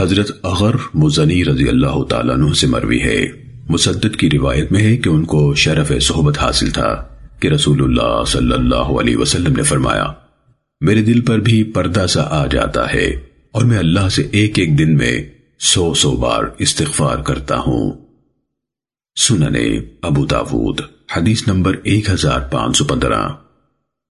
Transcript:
حضرت اغر مزنی رضی اللہ تعالیٰ عنہ سے مروی ہے۔ مسدد کی روایت میں ہے کہ ان کو شرف صحبت حاصل تھا کہ رسول اللہ صلی اللہ علیہ وسلم نے فرمایا، میرے دل پر بھی پردہ سا آ جاتا ہے اور میں اللہ سے ایک ایک دن میں سو سو بار استغفار کرتا ہوں۔ سننے ابو داود، حدیث نمبر ایک ہزار پانچ سو پندرہ۔